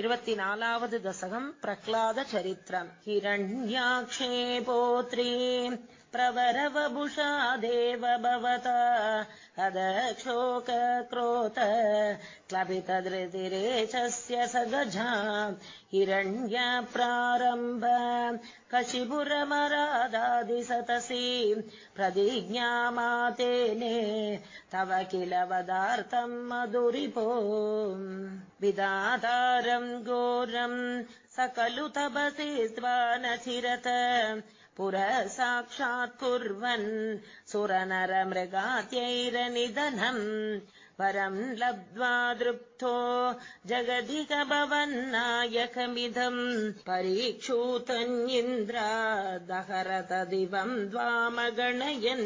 इवतिनालावद् दशकम् प्रह्लादचरित्रम् हिरण्याक्षे पोत्री प्रवरवभुषा देव भवता अदक्षोकक्रोत क्लपितधृतिरेचस्य स गजा हिरण्य प्रारम्भ कशिपुरमरादादिसतसि प्रतिज्ञामातेने तव किल वदार्थम् मधुरिपो विदातारम् घोरम् सकलु तपसि स्वानचिरत पुरः साक्षात् कुर्वन् सुरनरमृगात्यैरनिधनम् परम् लब्ध्वा दृप्तो जगदिक भवन्नायकमिदम् परीक्षूतन्यिन्द्रा दहरत दिवम् द्वामगणयन्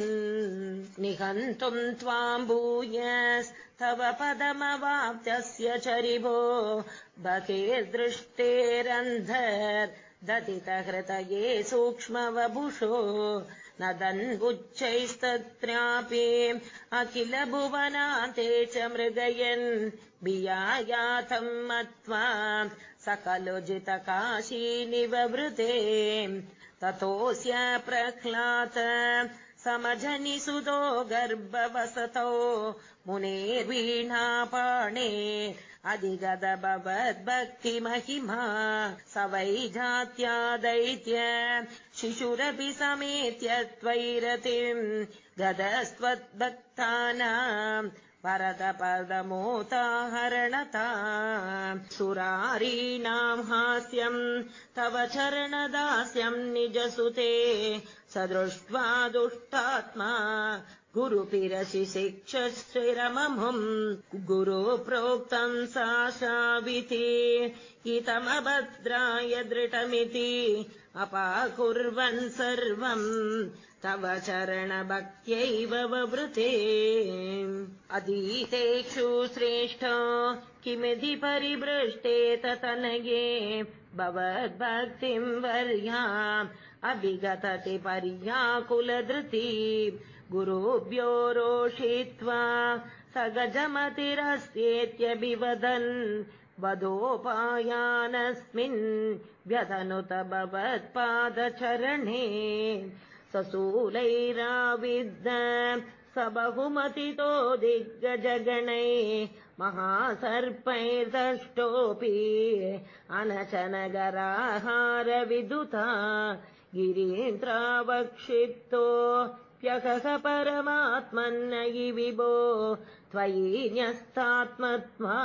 निहन्तुम् त्वाम् भूयस्तव पदमवाप्त्यस्य चरिभो बकेर्दृष्टेरन्धर् दतितहृतये सूक्ष्मवभुषो न दन्वुच्चैस्तत्रापि अखिल भुवनाते च मृगयन् बियायातम् मत्वा सकलुजितकाशीनिववृते ततोऽस्य प्रह्लात समजनिसुतो गर्भवसतो। भवद्भक्तिमहिमा स वै जात्या दैत्य शिशुरपि समेत्य त्वैरतिम् गतस्त्वद्भक्तानाम् परतपदमोताहरणता सुरारीणाम् हास्यम् तव चरणदास्यम् निजसुते। स दृष्ट्वा दुष्टात्मा गुरुपिरसि शिक्षश्चिरममुम् गुरु प्रोक्तम् सा शाविति इतमभद्राय दृढमिति। अपाकुर्वन् सर्वम् तव चरणभक्त्यैव ववृते अधीतेषु श्रेष्ठ किमिति परिभृष्टे ततनये भवद्भक्तिम् वर्याम्। अभिगतति पर्याकुलधृती। गुरुभ्यो रोषित्वा स गजमतिरस्येत्यभिवदन् वधोपायानस्मिन् व्यधनुत भवत्पादचरणे। ससूलैराविद्ध स बहुमतितो दिग्गजगणै महासर्पैर्दष्टोऽपि अनचनगराहारविदुता गिरीन्द्रावक्षिप्तो प्यकः परमात्मन्नयि विभो त्वयि न्यस्तात्मत्वा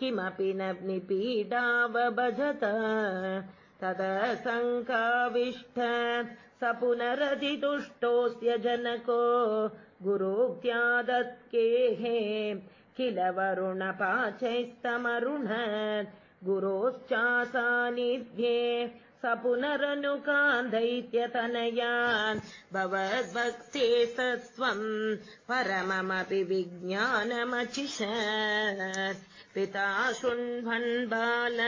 किमपि न निपीडावभजत तद शङ्काविष्ट स पुनरधितुष्टोऽस्य जनको गुरोक्त्यादत्केः किल वरुणपाचैस्तमरुण गुरोश्चासानिध्ये स पुनरनुकान्दैत्यतनयान् भवद्भक्ते सत्त्वम् परममपि विज्ञानमचिष। पिता शृण्वन् बाल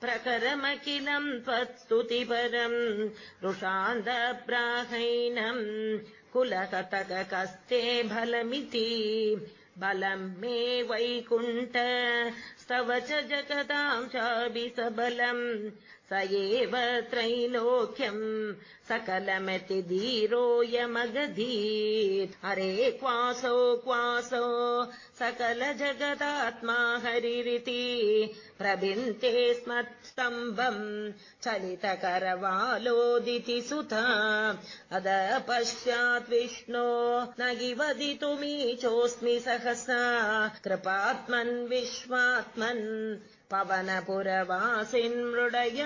प्रकरमखिलम् त्वत्स्तुतिपरम् रुषान्दप्राहैनम् कुलकतकस्ते बलमिति। बलम् मे वैकुण्ठ स्तव च जगताम् चाभिसबलम् स एव त्रैलोक्यम् सकलमति धीरोऽयमगधीत् हरे क्वासौ क्वासौ सकल जगदात्मा हरिरिति। प्रभिन्ते स्मत्स्तम्भम् चलितकरवालोदिति सुता। अद पश्चात् विष्णो न हि वदितुमीचोऽस्मि सहसा। कृपात्मन् विश्वात्मन् पवनपुरवासिन् मृडय